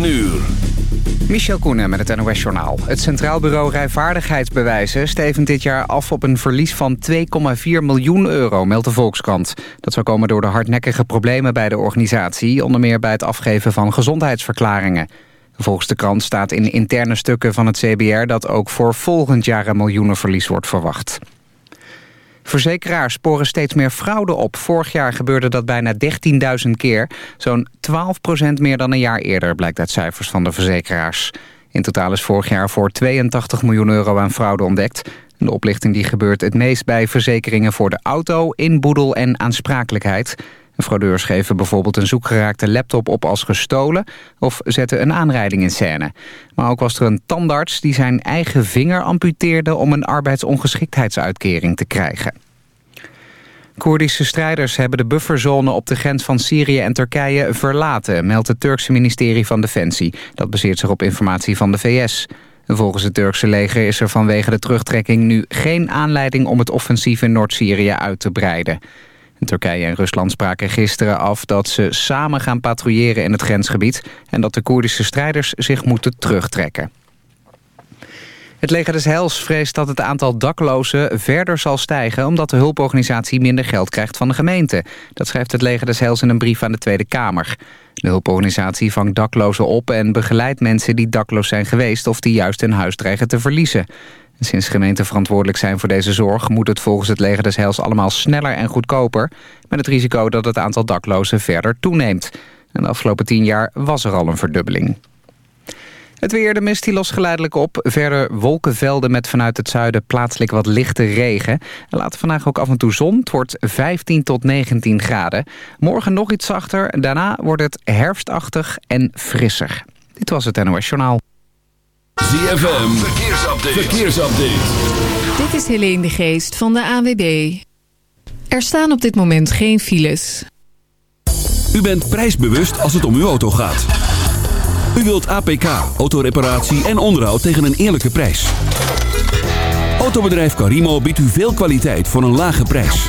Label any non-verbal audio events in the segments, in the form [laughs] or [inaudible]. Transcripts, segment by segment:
9 uur. Michel Koenen met het NOS-journaal. Het Centraal Bureau Rijvaardigheidsbewijzen stevend dit jaar af op een verlies van 2,4 miljoen euro, meldt de Volkskrant. Dat zou komen door de hardnekkige problemen bij de organisatie, onder meer bij het afgeven van gezondheidsverklaringen. Volgens de krant staat in interne stukken van het CBR dat ook voor volgend jaar een miljoenenverlies wordt verwacht. Verzekeraars sporen steeds meer fraude op. Vorig jaar gebeurde dat bijna 13.000 keer. Zo'n 12% meer dan een jaar eerder, blijkt uit cijfers van de verzekeraars. In totaal is vorig jaar voor 82 miljoen euro aan fraude ontdekt. De oplichting die gebeurt het meest bij verzekeringen voor de auto, inboedel en aansprakelijkheid. Fraudeurs geven bijvoorbeeld een zoekgeraakte laptop op als gestolen... of zetten een aanrijding in scène. Maar ook was er een tandarts die zijn eigen vinger amputeerde... om een arbeidsongeschiktheidsuitkering te krijgen. Koerdische strijders hebben de bufferzone op de grens van Syrië en Turkije verlaten, meldt het Turkse ministerie van Defensie. Dat baseert zich op informatie van de VS. Volgens het Turkse leger is er vanwege de terugtrekking nu geen aanleiding om het offensief in Noord-Syrië uit te breiden. Turkije en Rusland spraken gisteren af dat ze samen gaan patrouilleren in het grensgebied... en dat de Koerdische strijders zich moeten terugtrekken. Het leger des Heils vreest dat het aantal daklozen verder zal stijgen... omdat de hulporganisatie minder geld krijgt van de gemeente. Dat schrijft het leger des Heils in een brief aan de Tweede Kamer. De hulporganisatie vangt daklozen op en begeleidt mensen die dakloos zijn geweest... of die juist hun huis dreigen te verliezen. Sinds gemeenten verantwoordelijk zijn voor deze zorg... moet het volgens het leger des Heils allemaal sneller en goedkoper... met het risico dat het aantal daklozen verder toeneemt. En de afgelopen tien jaar was er al een verdubbeling. Het weer, de mist die los geleidelijk op. Verder wolkenvelden met vanuit het zuiden plaatselijk wat lichte regen. En later vandaag ook af en toe zon. Het wordt 15 tot 19 graden. Morgen nog iets zachter. Daarna wordt het herfstachtig en frisser. Dit was het NOS Journaal. ZFM, verkeersupdate. verkeersupdate. Dit is Helene de Geest van de AWB. Er staan op dit moment geen files. U bent prijsbewust als het om uw auto gaat. U wilt APK, autoreparatie en onderhoud tegen een eerlijke prijs. Autobedrijf Carimo biedt u veel kwaliteit voor een lage prijs.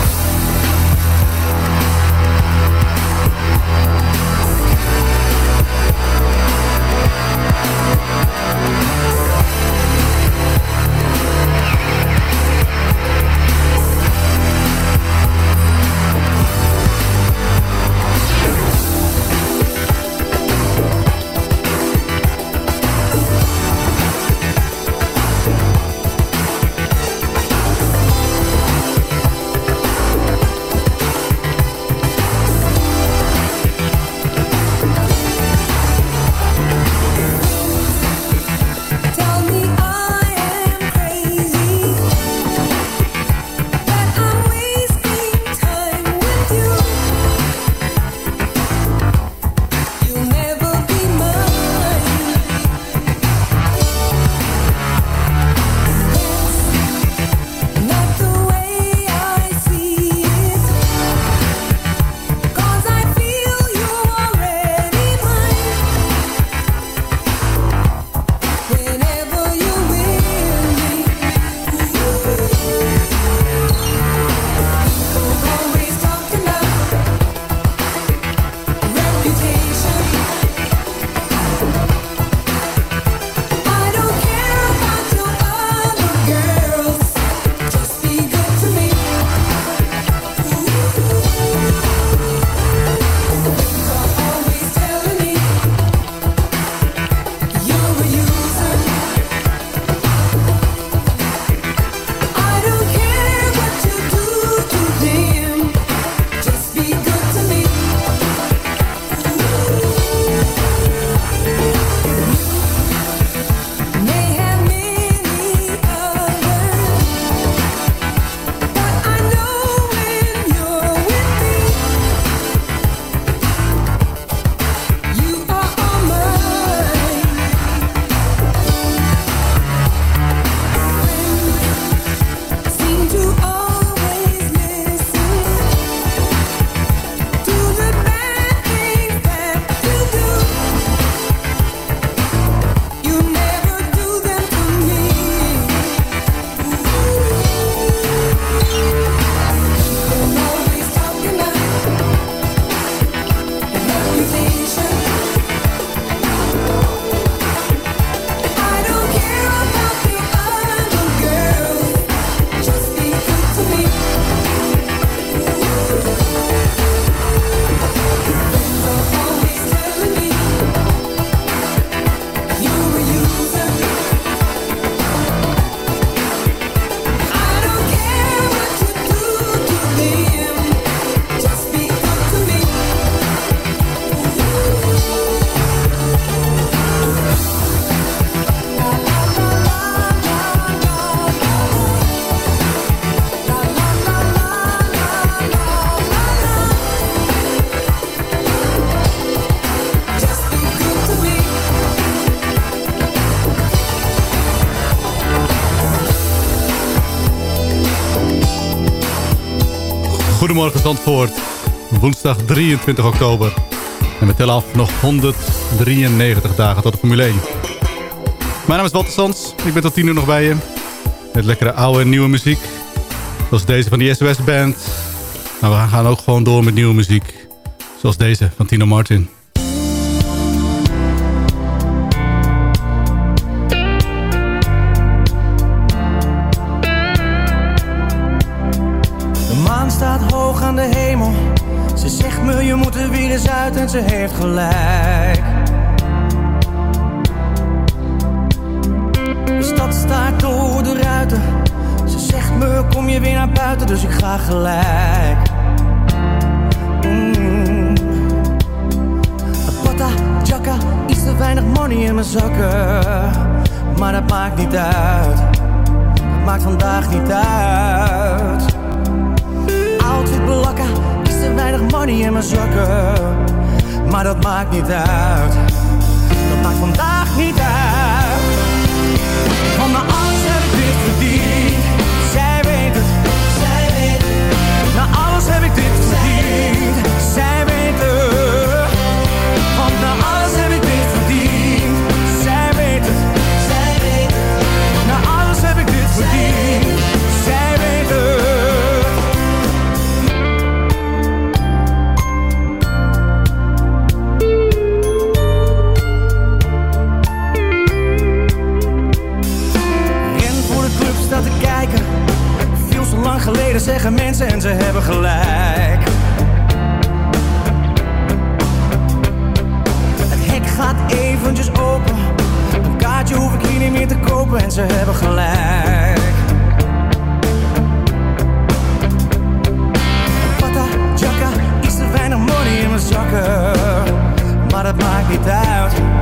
Goedemorgen Zandvoort. Woensdag 23 oktober. En we tellen af nog 193 dagen tot de Formule 1. Mijn naam is Walter Sands. Ik ben tot 10 uur nog bij je. Met lekkere oude en nieuwe muziek. Zoals deze van die SOS Band. Maar we gaan ook gewoon door met nieuwe muziek. Zoals deze van Tino Martin. Ze heeft gelijk. De stad staat door de ruiten. Ze zegt me kom je weer naar buiten, dus ik ga gelijk. Maakt niet uit. Dat maakt vandaag en ze hebben gelijk. Het hek gaat eventjes open. Een kaartje hoef ik hier niet meer te kopen en ze hebben gelijk. Pata, jacka, iets te weinig money in mijn zakken. Maar dat maakt niet uit.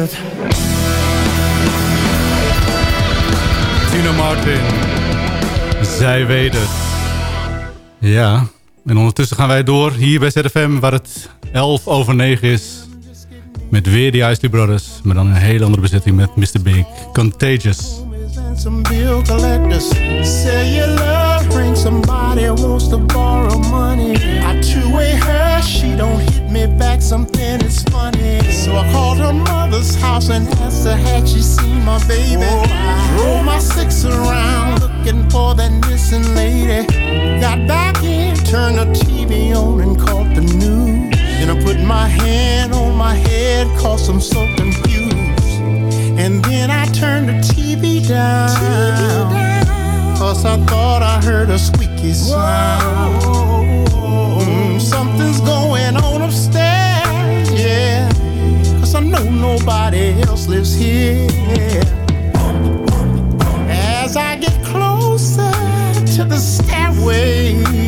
Het. Tino Martin. Zij weet het. Ja, en ondertussen gaan wij door hier bij ZFM... waar het 11 over 9 is. Met weer de Isley Brothers. Maar dan een hele andere bezetting met Mr. Big. Contagious. some bill collectors. Say your love ring, somebody wants to borrow money. I two-way her, she don't hit me back, something is funny. So I called her mother's house and asked her had she seen my baby. Drove my six around looking for that missing lady. Got back in, turned the TV on and caught the news. Then I put my hand on my head, cause I'm so confused. And then I turned the TV down. Cause I thought I heard a squeaky sound. Mm, know nobody else lives here. As I get closer to the stairways,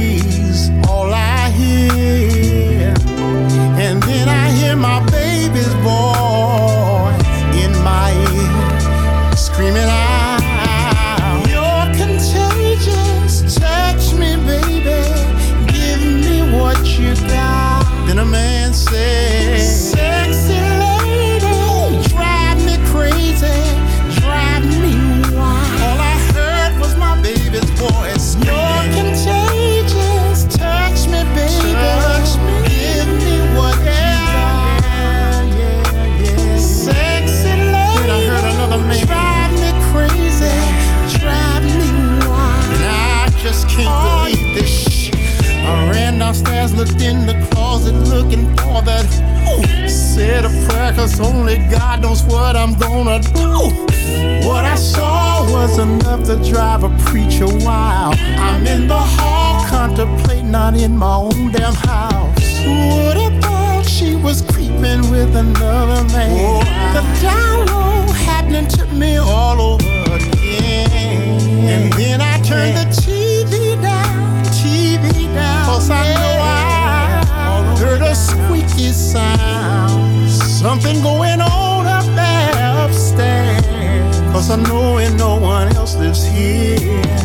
not in my own damn house. Would have thought she was creeping with another man. Oh, the download happening to me all over again. And then I turned the TV down, TV down. Cause I know I heard a squeaky sound. Something going on up there upstairs. Cause I know ain't no one else lives here.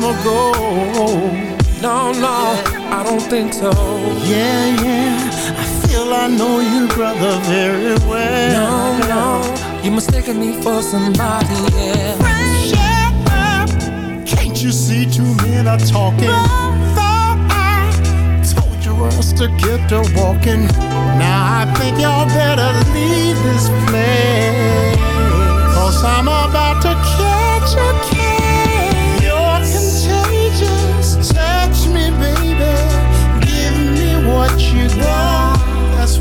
Time ago? No, no, I don't think so. Yeah, yeah, I feel I know you, brother, very well. No, no, you're mistaken me for somebody else. Shut up! Can't you see two men are talking? Thought I told you us to get to walking. Now I think y'all better leave this place. Cause I'm about to catch a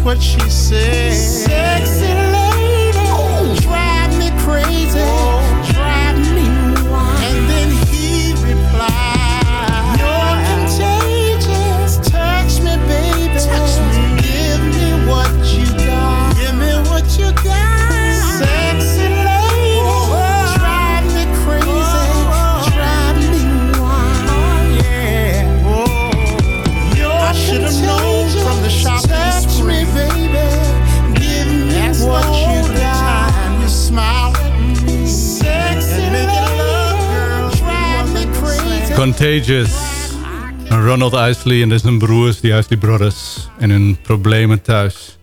what she said. Sexy lady. Drive me crazy. Contagious. Ronald Isley en zijn broers, die Isley Brothers. En hun problemen thuis.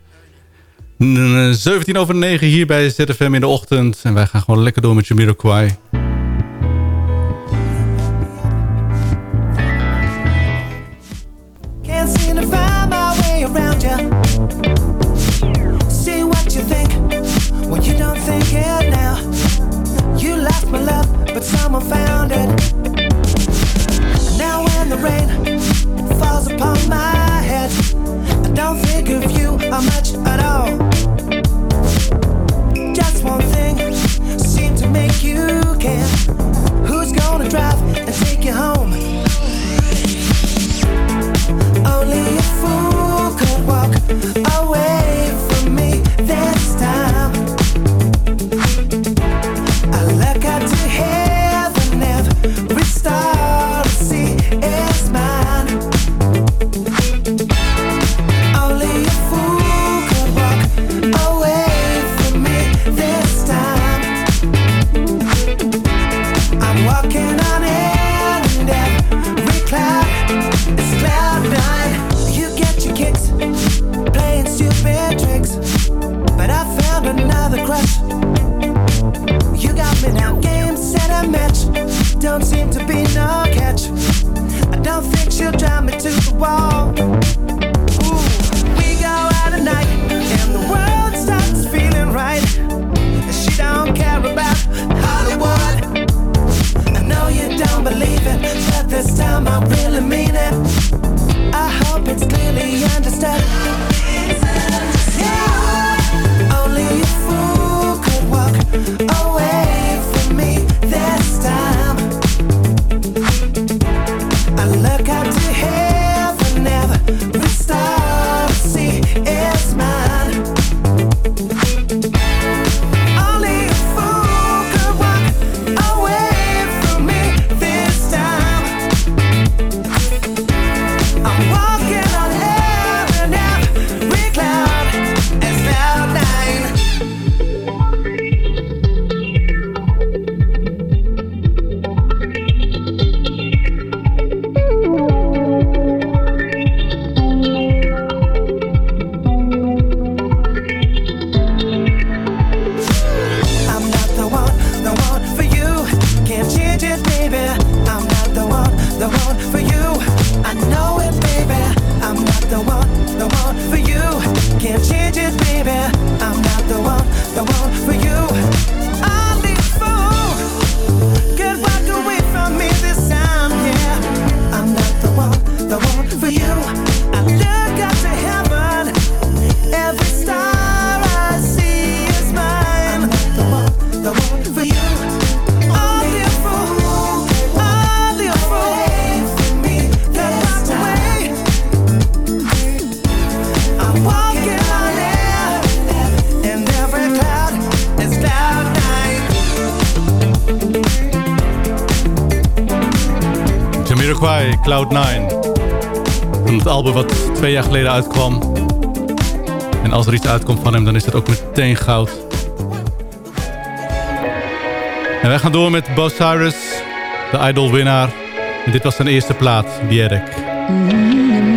17 over 9 hier bij ZFM in de ochtend. En wij gaan gewoon lekker door met Jamiroquai. Can't find my way around you. See what you think when you don't think it now. You lost my love, but someone found it. falls upon my head. I don't think of you much at all. Just one thing seems to make you care. Who's gonna drive and take you home? Only step 9. Van het album wat twee jaar geleden uitkwam. En als er iets uitkomt van hem, dan is dat ook meteen goud. En wij gaan door met Bo Cyrus, de idol-winnaar. En dit was zijn eerste plaat, Bjerk. Mm-hmm.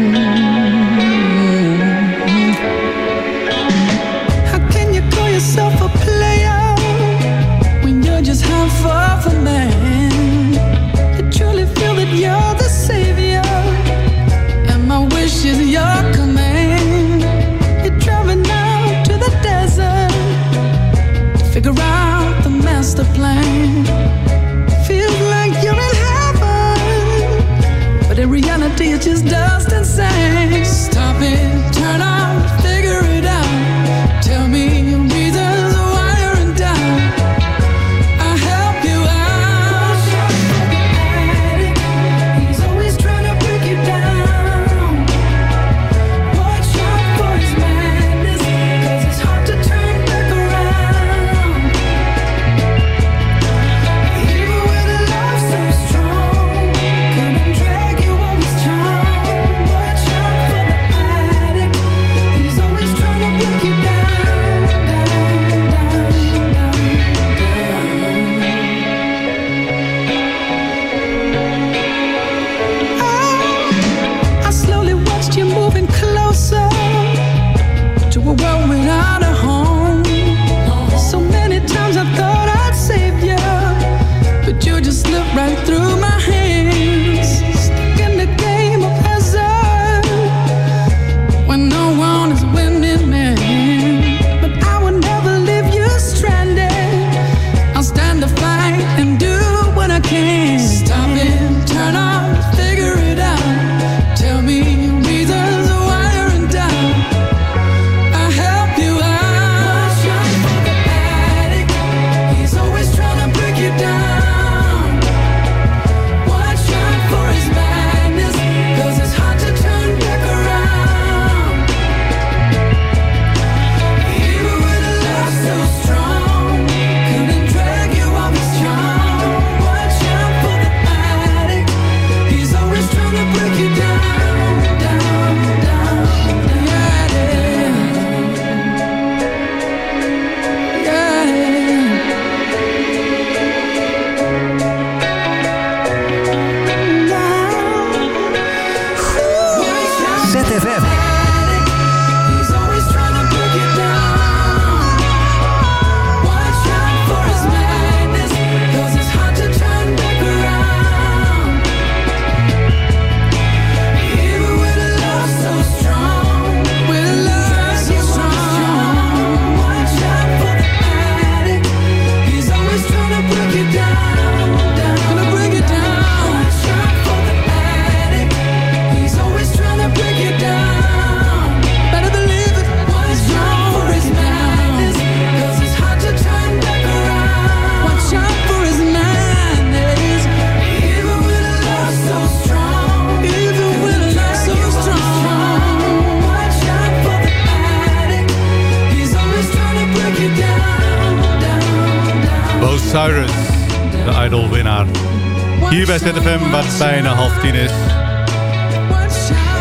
Bij ZFM, het bijna half tien is.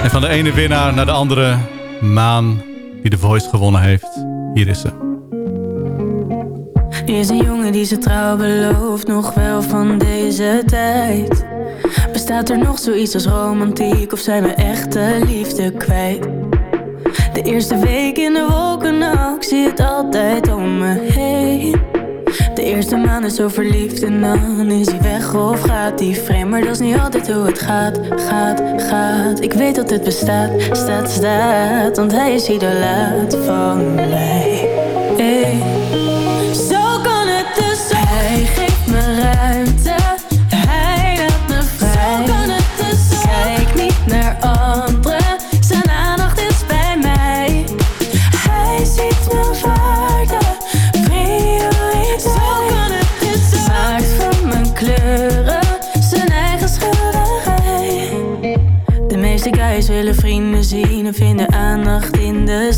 En van de ene winnaar naar de andere Maan, die de Voice gewonnen heeft. Hier is ze. Is een jongen die ze trouw belooft, nog wel van deze tijd. Bestaat er nog zoiets als romantiek of zijn we echte liefde kwijt? De eerste week in de wolken, nou, ik zie het altijd om me heen. De eerste maand is zo verliefd en dan is hij weg of gaat hij vreemd. Maar dat is niet altijd hoe het gaat, gaat, gaat. Ik weet dat het bestaat, staat, staat. Want hij is idolaat van mij.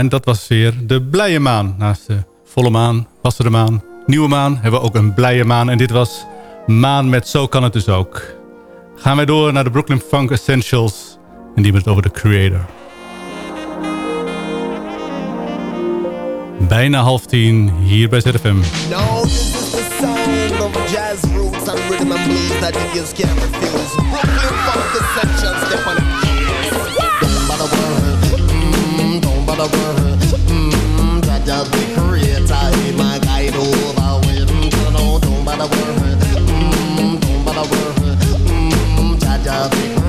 en dat was weer de blije maan. Naast de volle maan was er de maan. Nieuwe maan hebben we ook een blije maan. En dit was maan met Zo kan het dus ook. Gaan wij door naar de Brooklyn Funk Essentials. En die met over de creator. Bijna half tien hier bij ZFM. No, this is the of jazz roots and rhythm and blues that the mm-hmm, Don't know, don't bother world. Mmm, don't bother world. Mmm, that just the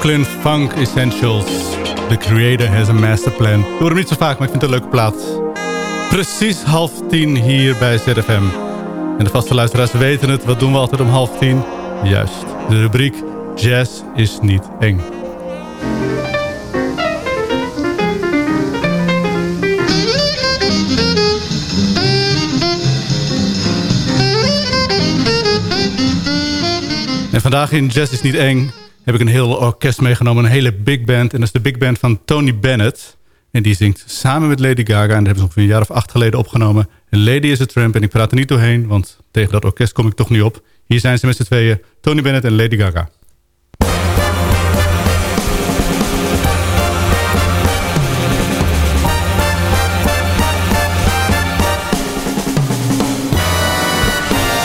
Brooklyn Funk Essentials. The creator has a master plan. Ik hoor hem niet zo vaak, maar ik vind het een leuke plaat. Precies half tien hier bij ZFM. En de vaste luisteraars weten het. Wat doen we altijd om half tien? Juist, de rubriek Jazz is niet eng. En vandaag in Jazz is niet eng heb ik een heel orkest meegenomen. Een hele big band. En dat is de big band van Tony Bennett. En die zingt samen met Lady Gaga. En dat hebben ze ongeveer een jaar of acht geleden opgenomen. En Lady is a Tramp. En ik praat er niet doorheen, want tegen dat orkest kom ik toch niet op. Hier zijn ze met z'n tweeën. Tony Bennett en Lady Gaga.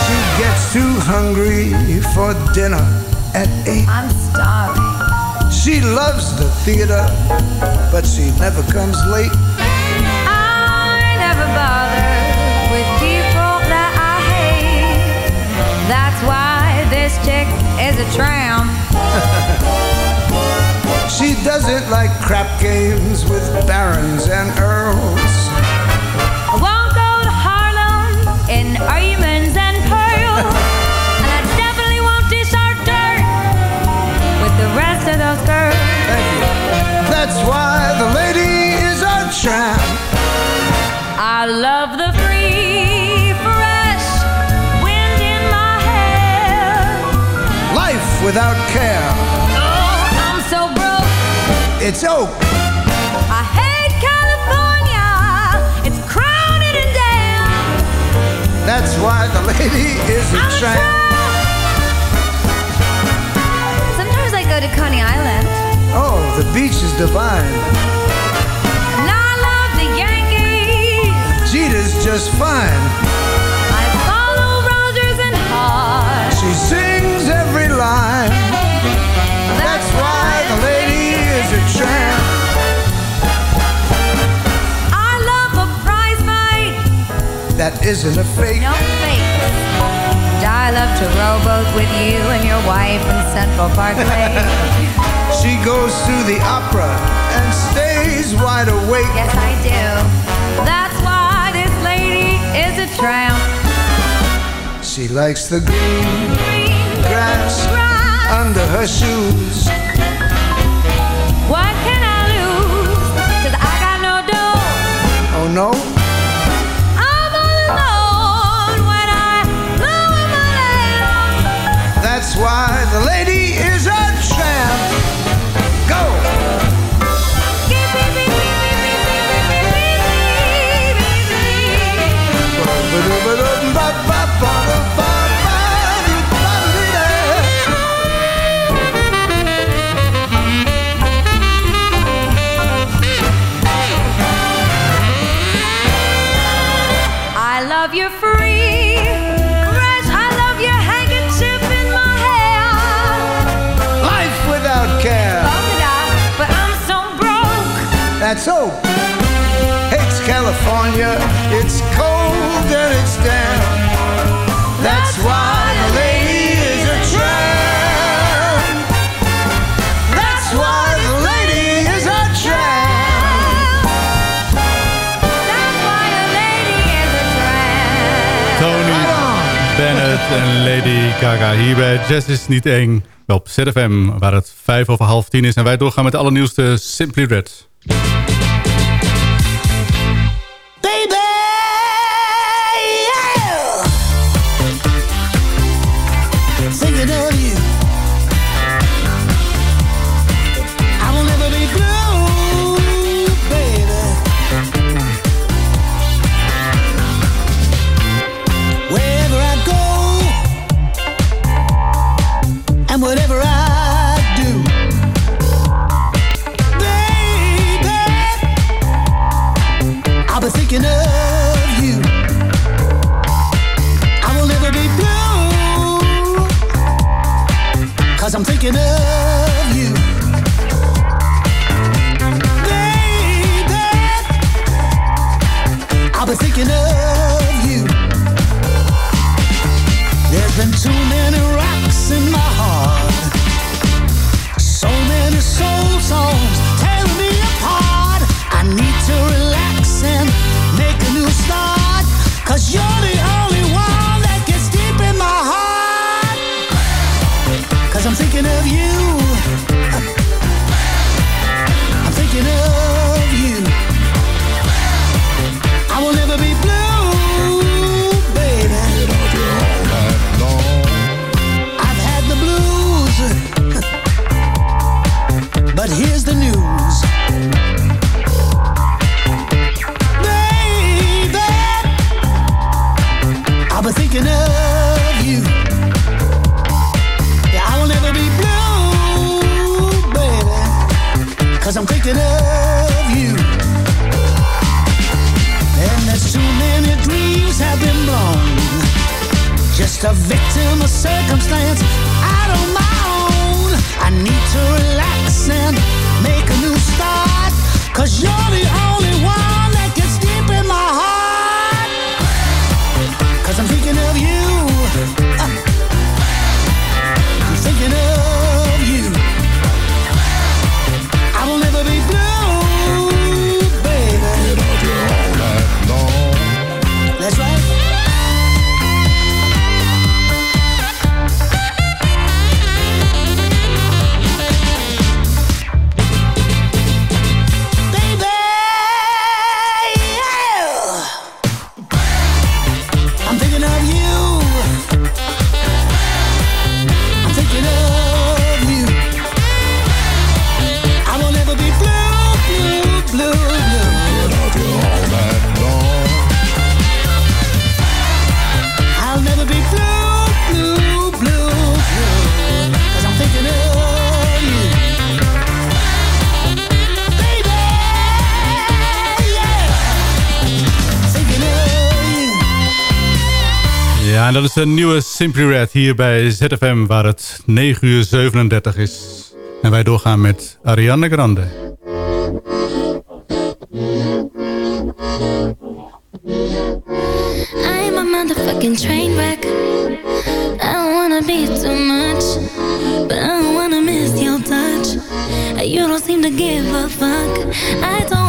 She gets too hungry for dinner at eight. I'm starving. She loves the theater, but she never comes late. I never bother with people that I hate. That's why this chick is a tramp. [laughs] she doesn't like crap games with barons and earls. I why the lady is a tramp. I love the free, fresh wind in my hair. Life without care. Oh, I'm so broke. It's oak. I hate California. It's crowded and damn. That's why the lady is a tramp. Sometimes I go to Coney Island. Oh, the beach is divine. And I love the Yankees. Jeter's just fine. I follow Rogers and Hart. She sings every line. That's why the lady is a tramp. I love a prize fight. That isn't a fake. No fake. I love to rowboat with you and your wife in Central Park Lake. [laughs] She goes to the opera and stays wide awake. Yes, I do. That's why this lady is a tramp. She likes the green green grass under her shoes. What can I lose? Cause I got no dough. Oh no? Hope. Hates California. It's cold and it's damp. That's why the lady is a tramp. That's why the lady is a tramp. That's why a lady is a tramp. Tony Bennett en Lady Gaga hier bij Jazz is niet eng. Op ZFM, waar het vijf over half tien is. En wij doorgaan met de allernieuwste Simply Red. I'm thinking of But here met een nieuwe Simply Red hier bij ZFM... waar het 9 uur 37 is. En wij doorgaan met Ariana Grande. I'm a motherfucking train wreck. I don't wanna be too much. But I don't wanna miss your touch. You don't seem to give a fuck. I don't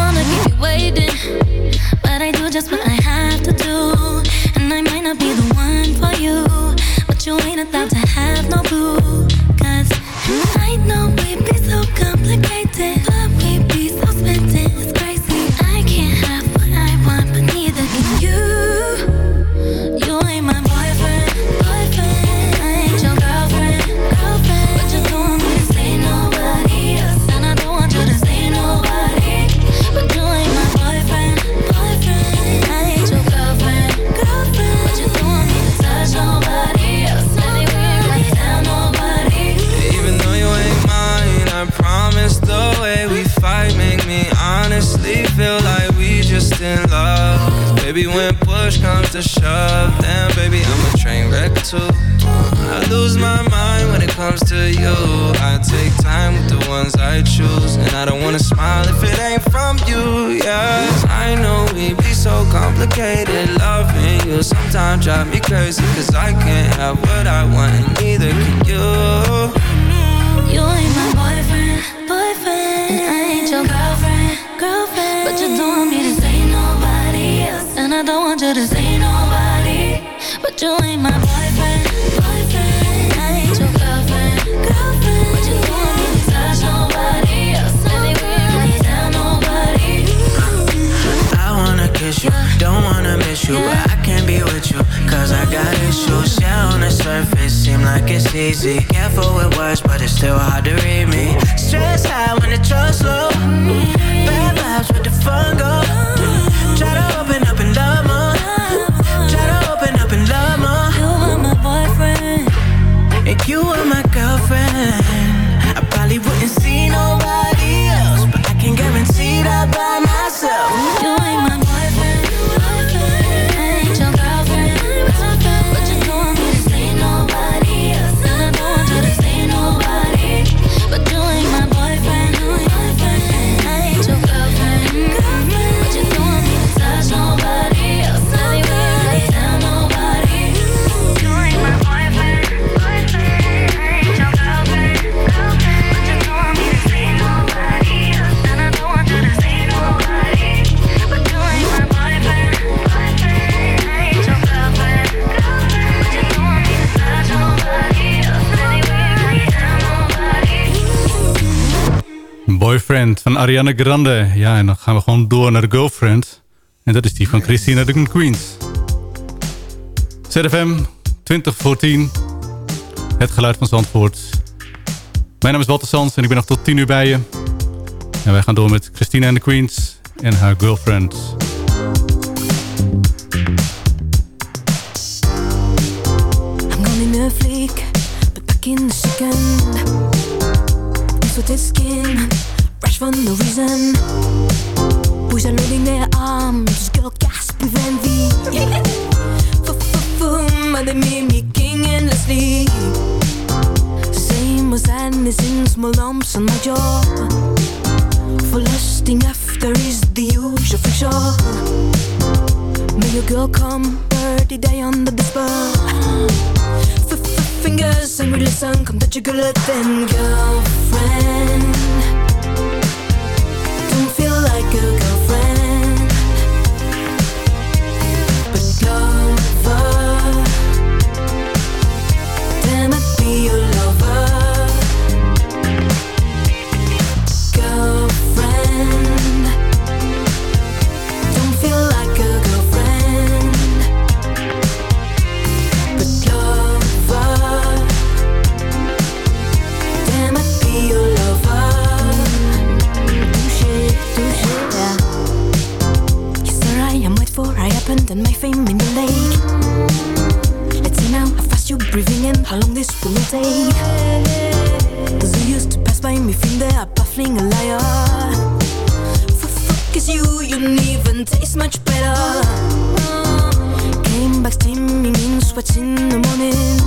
blue drive me crazy cause I can't like it's easy Careful with words, but it's still hard to read me. Stress high when the trust low. Mm. Bad vibes with the fungo. Friend van Ariana Grande. Ja, en dan gaan we gewoon door naar de Girlfriend. En dat is die van Christina de Queens. ZFM 2014. Het geluid van Zandvoort. Mijn naam is Walter Sans en ik ben nog tot 10 uur bij je. En wij gaan door met Christina en de Queens en haar Girlfriend. skin fresh for no reason. Boys are loading their arms, girl gasp with envy. F-f-f-boom, and they mimicking endlessly. Same as sadness in small lumps on my jaw. For lusting after is the usual fiction. May your girl come, birdie die under the spell. F-f- fingers and listen, come touch your girl then girlfriend. And my fame in the lake. Let's see now how fast you're breathing in, how long this will take. Cause you used to pass by me, feel they are baffling a liar. Fuck is you, you didn't even taste much better. Came back steaming in sweats in the morning.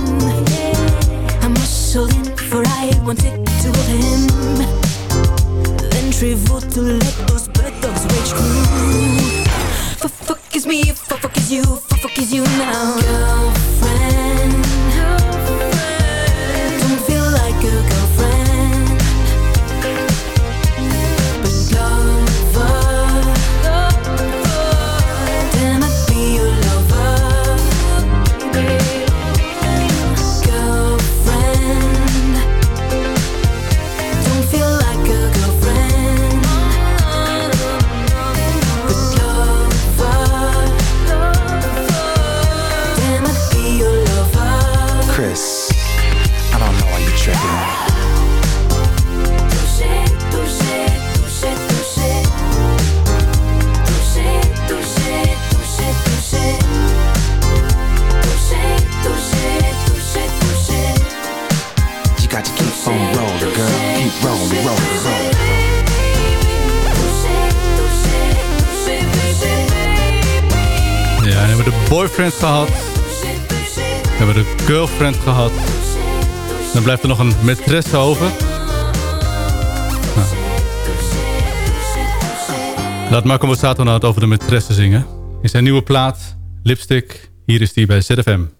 I muscled in for I wanted to hold him. Then traveled to let those bird dogs rage through. Me, fuck fuck is you, fuck fuck is you now. Girlfriend. Hebben we de boyfriend gehad. We hebben de girlfriend gehad. Dan blijft er nog een maîtresse over. Nou. Laat Marco Borsato nou het over de maîtresse zingen. In zijn nieuwe plaat, Lipstick. Hier is die bij ZFM.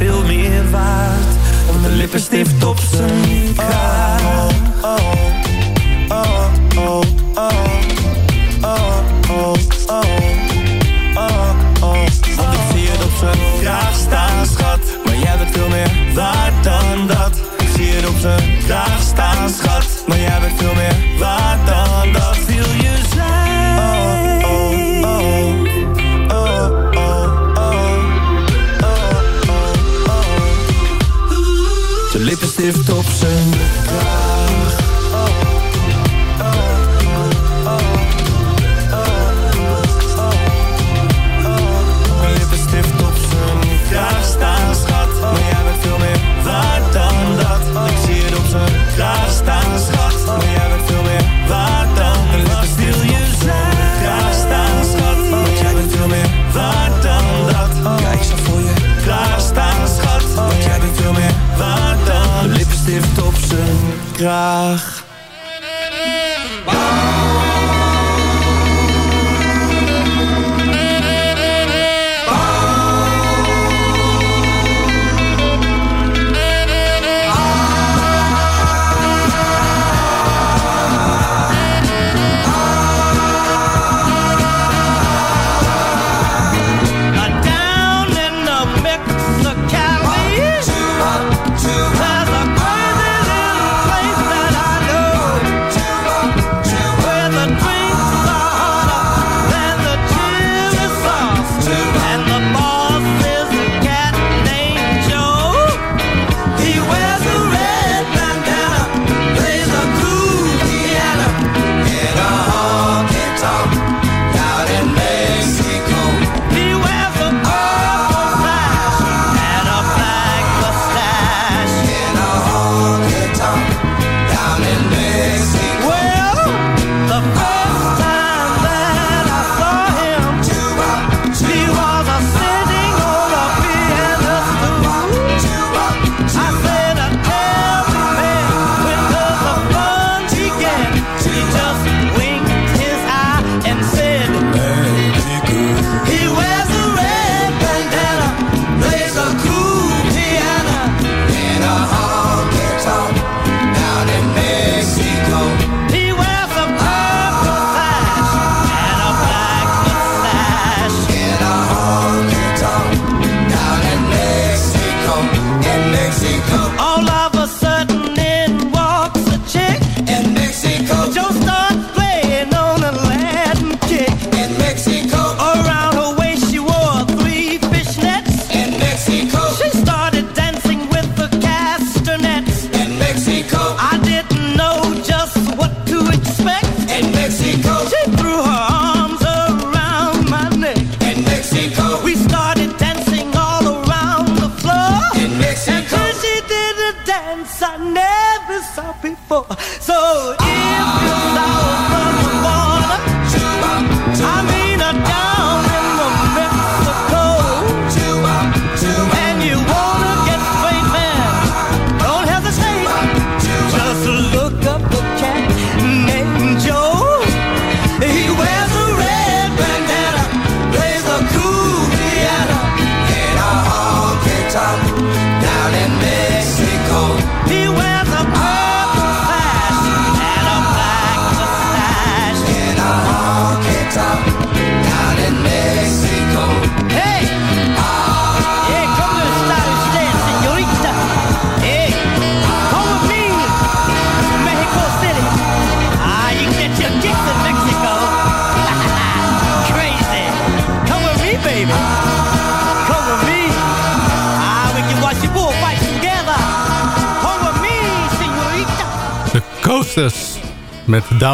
veel meer waard. Want de lippenstift op zijn kaart. If. graag.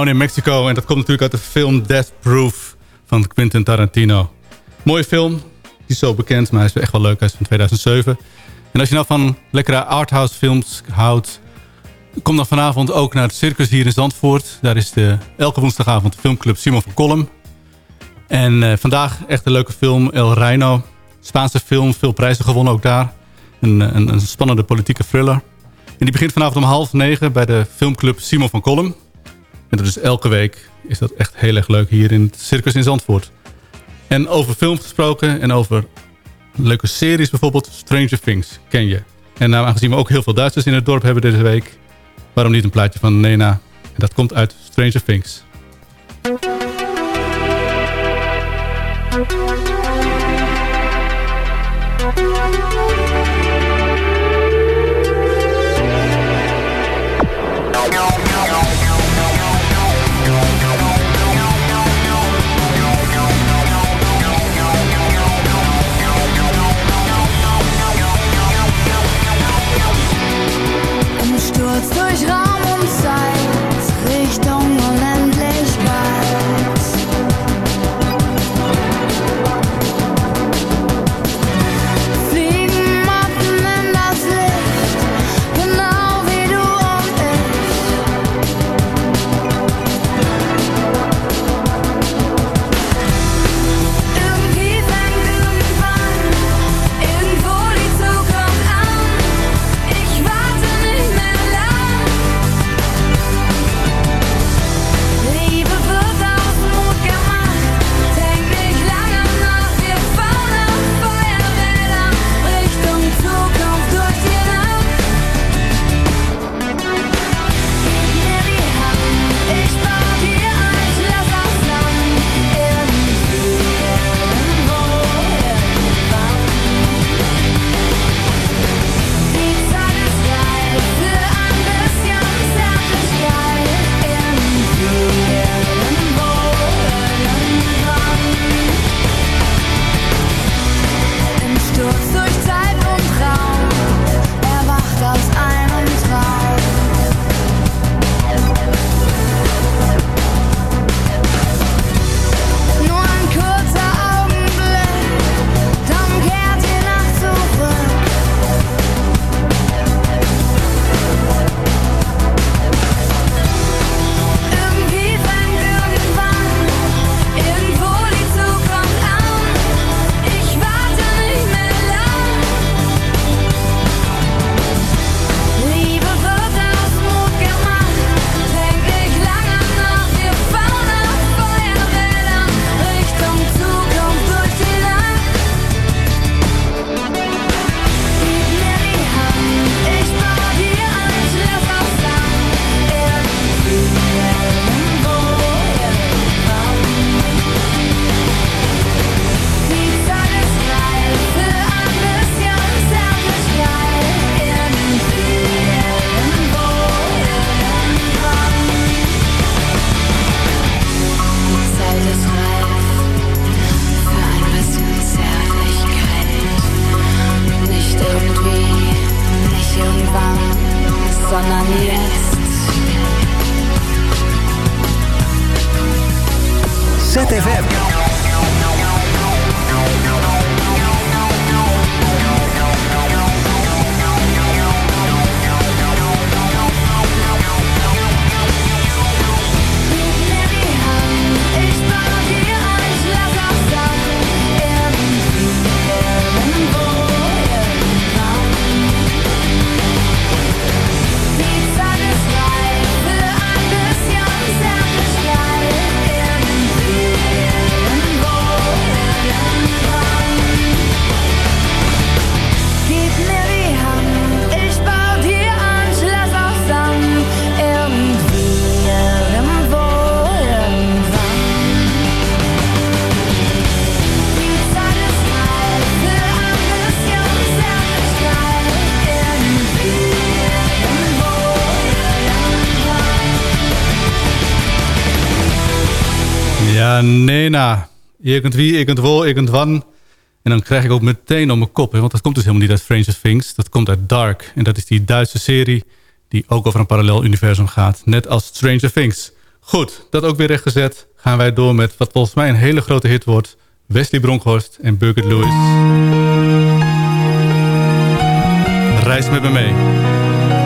In Mexico. En dat komt natuurlijk uit de film Death Proof van Quentin Tarantino. Mooie film. Die zo bekend, maar hij is echt wel leuk. Hij is van 2007. En als je nou van lekkere arthouse films houdt... kom dan vanavond ook naar het circus hier in Zandvoort. Daar is de, elke woensdagavond de filmclub Simon van Kolm. En eh, vandaag echt een leuke film, El Reino. Spaanse film, veel prijzen gewonnen ook daar. Een, een, een spannende politieke thriller. En die begint vanavond om half negen bij de filmclub Simon van Kolm. En dat is elke week is dat echt heel erg leuk hier in het Circus in Zandvoort. En over film gesproken en over leuke series bijvoorbeeld. Stranger Things ken je. En nou, aangezien we ook heel veel Duitsers in het dorp hebben deze week... waarom niet een plaatje van Nena? En dat komt uit Stranger Things. Nena. Irgendwie, irgendwo, irgendwann. En dan krijg ik ook meteen op mijn kop. Hè, want dat komt dus helemaal niet uit Stranger Things. Dat komt uit Dark. En dat is die Duitse serie die ook over een parallel universum gaat. Net als Stranger Things. Goed, dat ook weer rechtgezet. Gaan wij door met wat volgens mij een hele grote hit wordt. Wesley Bronkhorst en Birgit Lewis. Reis met me mee.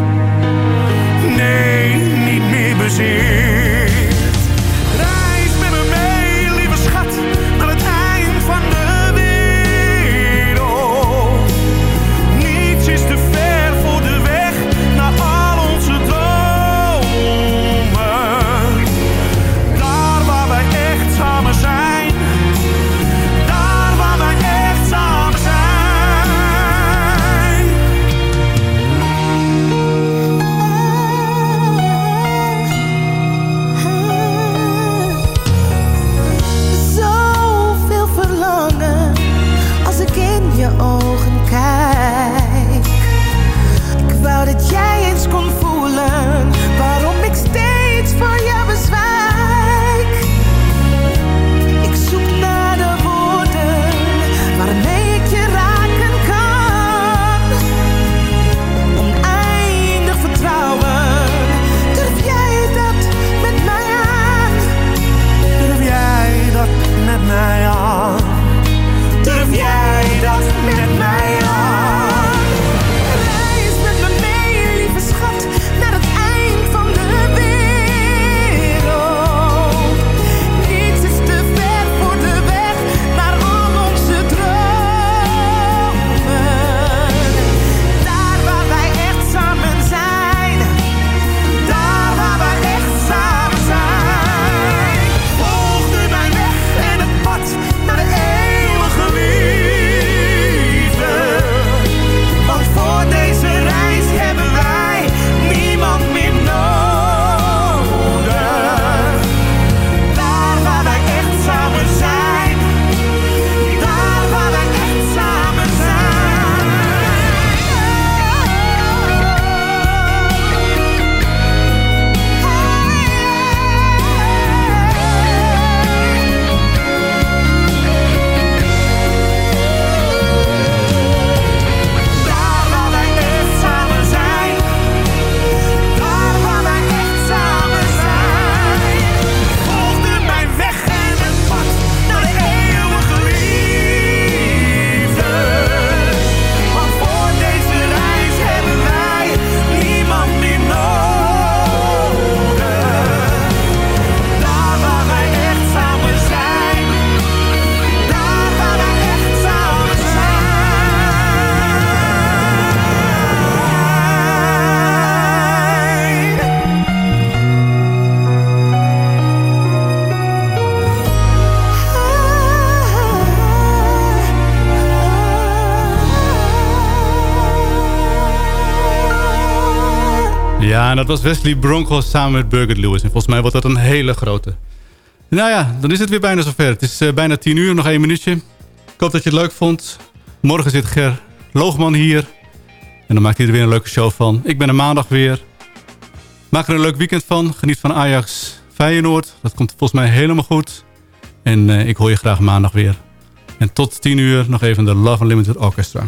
Bezit. En dat was Wesley Bronco samen met Birgit Lewis. En volgens mij wordt dat een hele grote. Nou ja, dan is het weer bijna zover. Het is eh, bijna tien uur, nog één minuutje. Ik hoop dat je het leuk vond. Morgen zit Ger Loogman hier. En dan maakt hij er weer een leuke show van. Ik ben er maandag weer. Maak er een leuk weekend van. Geniet van Ajax Feyenoord. Dat komt volgens mij helemaal goed. En eh, ik hoor je graag maandag weer. En tot tien uur nog even de Love Unlimited Orchestra.